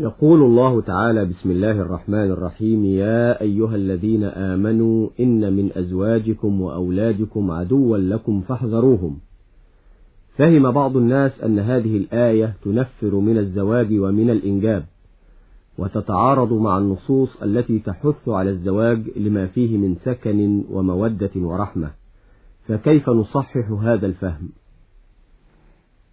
يقول الله تعالى بسم الله الرحمن الرحيم يا أيها الذين آمنوا إن من أزواجكم وأولادكم عدوا لكم فاحذروهم. فهم بعض الناس أن هذه الآية تنفر من الزواج ومن الإنجاب وتتعارض مع النصوص التي تحث على الزواج لما فيه من سكن ومودة ورحمة. فكيف نصحح هذا الفهم؟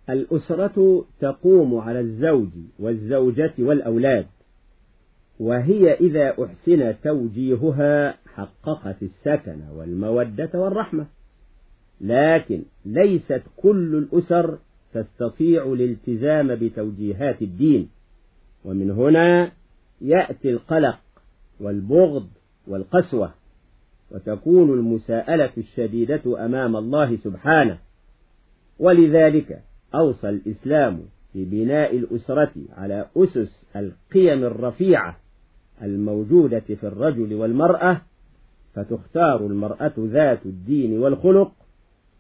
الأسرة تقوم على الزوج والزوجة والأولاد وهي إذا أحسن توجيهها حققت السكن والمودة والرحمة. لكن ليست كل الأسر تستطيع الالتزام بتوجيهات الدين ومن هنا يأتي القلق والبغض والقسوة وتكون المساءلة الشديدة أمام الله سبحانه. ولذلك أوصى الإسلام في بناء الأسرة على أسس القيم الرفيعة الموجودة في الرجل والمرأة فتختار المرأة ذات الدين والخلق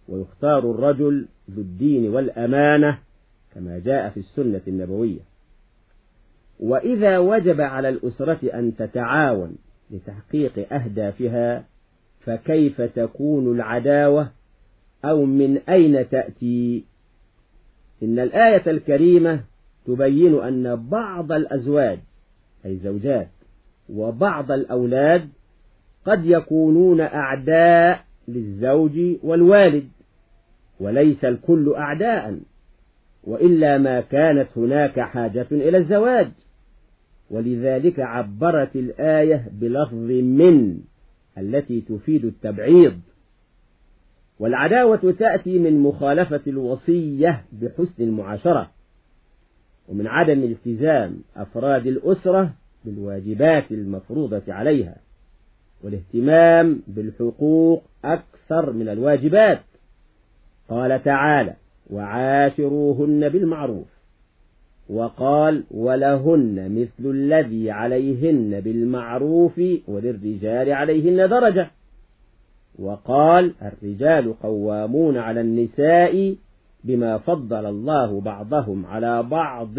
ويختار الرجل ذو الدين والأمانة كما جاء في السنة النبوية. وإذا وجب على الأسرة أن تتعاون لتحقيق أهدافها فكيف تكون العداوة؟ أو من أين تأتي؟ إن الآية الكريمة تبين أن بعض الأزواج أي زوجات وبعض الأولاد قد يكونون أعداء للزوج والوالد وليس الكل أعداء وإلا ما كانت هناك حاجة إلى الزواج. ولذلك عبرت الآية بلفظ من التي تفيد التبعيض. والعداوة تأتي من مخالفة الوصية بحسن المعاشرة ومن عدم التزام أفراد الأسرة بالواجبات المفروضة عليها والاهتمام بالحقوق أكثر من الواجبات. قال تعالى وعاشروهن بالمعروف وقال ولهن مثل الذي عليهن بالمعروف وللرجال عليهن درجة وقال الرجال قوامون على النساء بما فضل الله بعضهم على بعض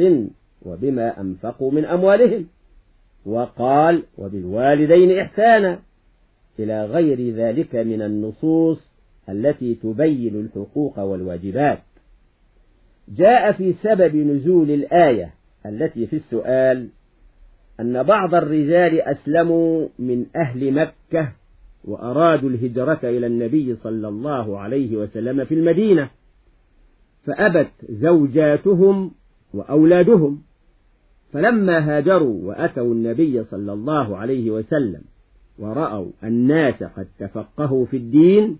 وبما أنفقوا من أموالهم. وقال وبالوالدين إحسانا إلى غير ذلك من النصوص التي تبين الحقوق والواجبات. جاء في سبب نزول الآية التي في السؤال أن بعض الرجال أسلموا من أهل مكة وأرادوا الهجرة إلى النبي صلى الله عليه وسلم في المدينة فأبت زوجاتهم وأولادهم. فلما هاجروا وأتوا النبي صلى الله عليه وسلم ورأوا الناس قد تفقهوا في الدين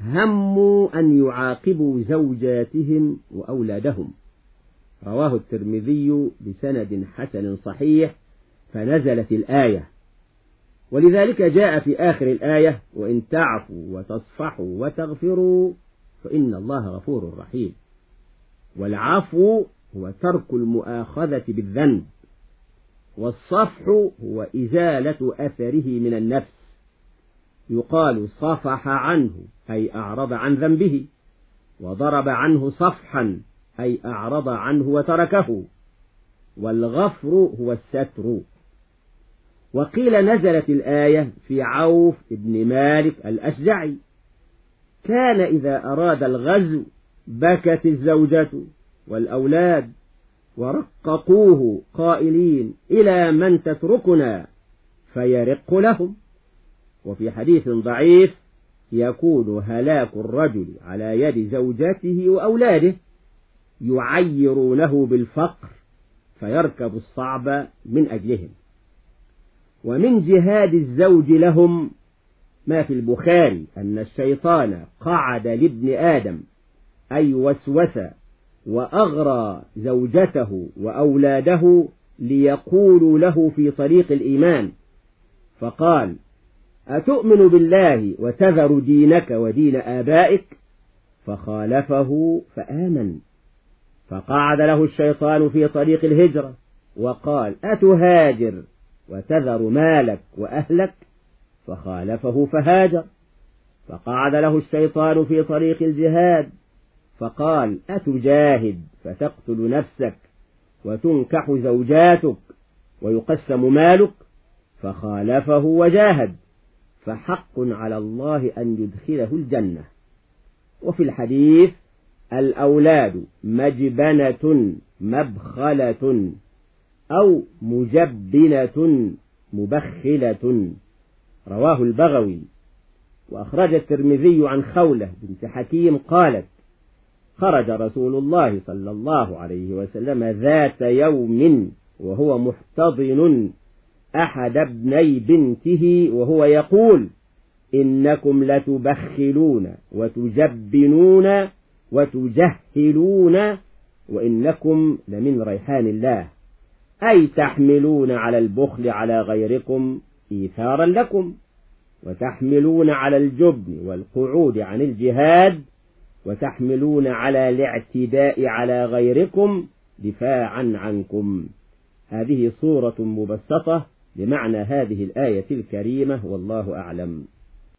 هموا أن يعاقبوا زوجاتهم وأولادهم. رواه الترمذي بسند حسن صحيح فنزلت الآية ولذلك جاء في آخر الآية وإن تعفوا وتصفحوا وتغفروا فإن الله غفور رحيم. والعفو هو ترك المؤاخذة بالذنب والصفح هو إزالة أثره من النفس. يقال صفح عنه أي أعرض عن ذنبه وضرب عنه صفحا أي أعرض عنه وتركه. والغفر هو الستر. وقيل نزلت الآية في عوف بن مالك الأشجعي. كان إذا أراد الغزو بكت الزوجة والأولاد ورققوه قائلين إلى من تتركنا فيرق لهم. وفي حديث ضعيف يكون هلاك الرجل على يد زوجته وأولاده يعيرونه بالفقر فيركب الصعب من أجلهم. ومن جهاد الزوج لهم ما في البخاري أن الشيطان قعد لابن آدم أي وسوس وأغرى زوجته وأولاده ليقولوا له في طريق الإيمان. فقال أتؤمن بالله وتذر دينك ودين آبائك؟ فخالفه فآمن. فقعد له الشيطان في طريق الهجرة وقال أتهاجر؟ وتذر مالك وأهلك فخالفه فهاجر. فقعد له الشيطان في طريق الجهاد فقال أتجاهد فتقتل نفسك وتنكح زوجاتك ويقسم مالك؟ فخالفه وجاهد. فحق على الله أن يدخله الجنة. وفي الحديث الأولاد مجبنة مبخلة. أو مجبنة مبخلة. رواه البغوي. وأخرج الترمذي عن خولة بنت حكيم قالت خرج رسول الله صلى الله عليه وسلم ذات يوم وهو محتضن أحد ابني بنته وهو يقول إنكم لتبخلون وتجبنون وتجهلون وإنكم لمن ريحان الله. أي تحملون على البخل على غيركم إيثارا لكم وتحملون على الجبن والقعود عن الجهاد وتحملون على الاعتداء على غيركم دفاعا عنكم. هذه صورة مبسطة لمعنى هذه الآية الكريمة والله أعلم.